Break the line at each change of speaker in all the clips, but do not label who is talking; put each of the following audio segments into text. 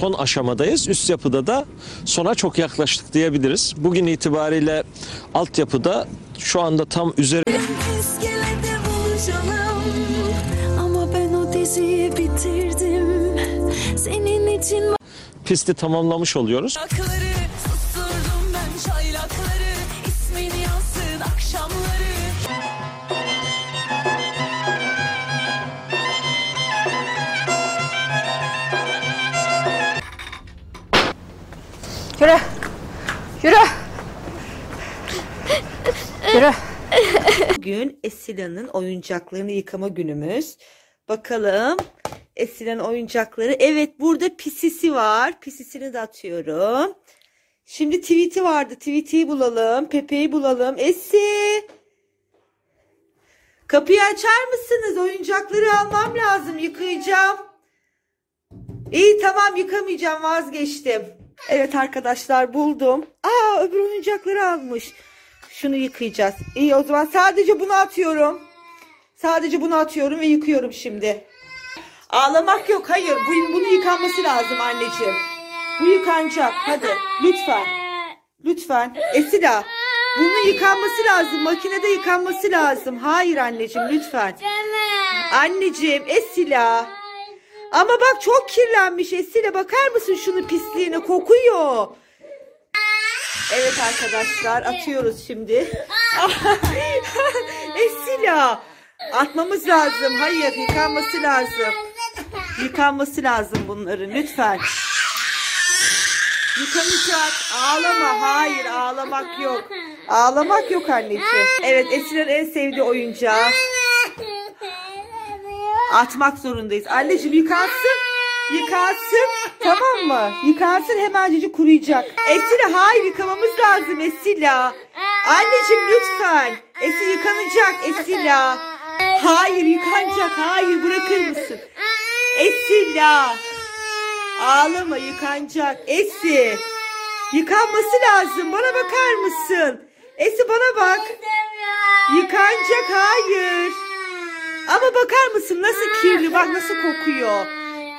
Son aşamadayız. Üst yapıda da sona çok yaklaştık diyebiliriz. Bugün itibariyle altyapıda şu anda tam üzeri pisti tamamlamış oluyoruz.
Çaylakları
Yürü. Yürü. Yürü.
Bugün Esila'nın oyuncaklarını yıkama günümüz. Bakalım Esila'nın oyuncakları. Evet burada pisisi var. Pisisini de atıyorum. Şimdi tweet'i vardı. Tweet'i bulalım. Pepe'yi bulalım. Esi. Kapıyı açar mısınız? Oyuncakları almam lazım. Yıkayacağım. İyi tamam yıkamayacağım vazgeçtim. Evet arkadaşlar buldum. Aa öbür oyuncakları almış. Şunu yıkayacağız. İyi o zaman sadece bunu atıyorum. Sadece bunu atıyorum ve yıkıyorum şimdi. Ağlamak yok hayır. Bu, bunu yıkanması lazım anneciğim. Bu yıkanacak. Hadi lütfen. Lütfen. Esila. Bunun yıkanması lazım. Makinede yıkanması lazım. Hayır anneciğim lütfen. Anneciğim Esila. Ama bak çok kirlenmiş Esile bakar mısın şunu pisliğine kokuyor. Evet arkadaşlar atıyoruz şimdi. Esila atmamız lazım. Hayır yıkanması lazım. Yıkanması lazım bunların lütfen. Yıkanacak. Ağlama. Hayır ağlamak yok. Ağlamak yok anneciğim. Evet Esile'nin en sevdiği oyuncağı. Atmak zorundayız. Anneciğim yıkansın. Yıkansın. Tamam mı? Yıkansın hemencecik kuruyacak. Esila hayır yıkamamız lazım Esila. Anneciğim lütfen. Esi yıkanacak Esila. Hayır yıkanacak. Hayır bırakır mısın? Esila. Ağlama yıkanacak. Esi. Yıkanması lazım. Bana bakar mısın? Esi bana bak. Yıkanacak hayır. Ama bakar mısın nasıl bak nasıl kokuyor.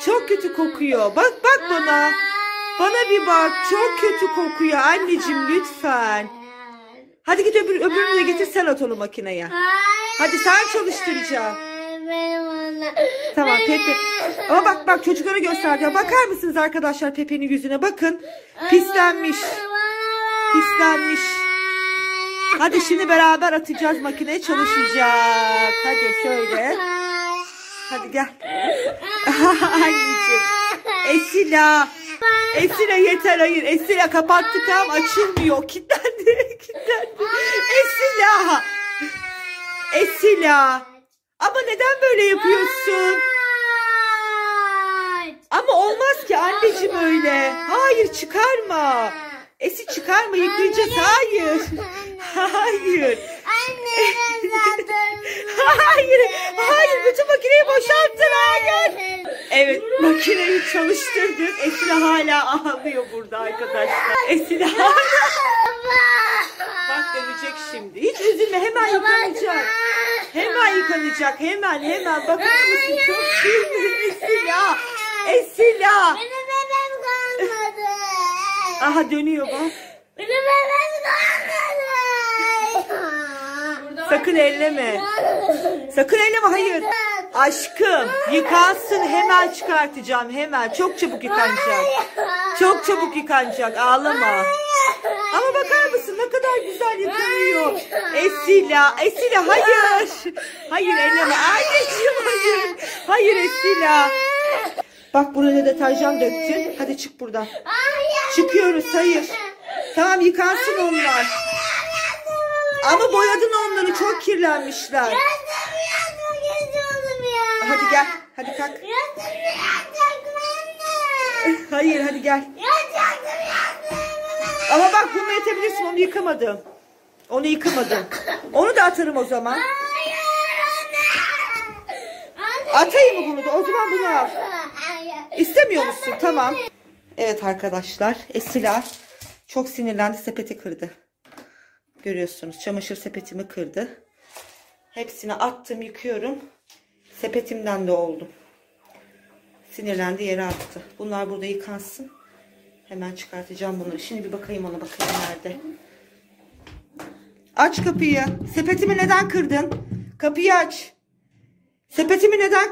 Çok kötü kokuyor. Bak bak bana. Bana bir bak. Çok kötü kokuyor anneciğim lütfen. Hadi git öbür, öbürünü de getir sen at onu makineye. Hadi sen çalıştıracaksın. Tamam Pepe. Ama bak bak çocuklara göstereceğim. Bakar mısınız arkadaşlar Pepe'nin yüzüne bakın. Pislenmiş. Pislenmiş. Hadi şimdi beraber atacağız makineye çalışacak. Hadi şöyle. Hadi gel. Anneciğim. Esila. Esila yeter hayır. Esila kapattık ama açılmıyor. Kilitlendi. Kilitlendi. Esila. Esila. Ama neden böyle yapıyorsun? Ama olmaz ki anneciğim öyle. Hayır çıkarma. Esi çıkarma yıkayacağız. Hayır. Hayır. Hayır. Hayır. Bütün makineyi boşalttın. Hayır. Evet makineyi çalıştırdık. Esila hala ağlıyor burada arkadaşlar. Esila Bak dönecek şimdi. Hiç üzülme hemen yıkanacak. Hemen yıkanacak. Hemen hemen. Bakar mısın? Çok kirli. Esila. Esila.
Benim bebem kalmadı.
Aha dönüyor bak.
Benim bebem kalmadı.
Sakın elleme. Sakın elleme hayır. Aşkım yıkansın hemen çıkartacağım hemen. Çok çabuk yıkanacak. Çok çabuk yıkanacak ağlama. Ama bakar mısın ne kadar güzel yıkanıyor. Esila, Esila hayır. Hayır elleme. Anneciğim hayır. Hayır Esila. Bak buraya deterjan döktün. Hadi çık buradan. Çıkıyoruz hayır. Tamam yıkansın onlar. Ama boyadın onları çok kirlenmişler.
Geziyordum ya.
Hadi gel. Hadi kalk. Hayır hadi gel. Ama bak bunu yetebilirsin onu yıkamadım. Onu yıkamadım. Onu da atarım o zaman.
Hayır anne. Anne.
Atayım mı bunu da? O zaman bunu al. İstemiyor musun? Tamam. Evet arkadaşlar. Esila çok sinirlendi sepeti kırdı. Görüyorsunuz çamaşır sepetimi kırdı. Hepsini attım yıkıyorum. Sepetimden de oldum. Sinirlendi yere attı. Bunlar burada yıkansın. Hemen çıkartacağım bunları. Şimdi bir bakayım ona bakayım nerede. Aç kapıyı. Sepetimi neden kırdın? Kapıyı aç. Sepetimi neden kırdın?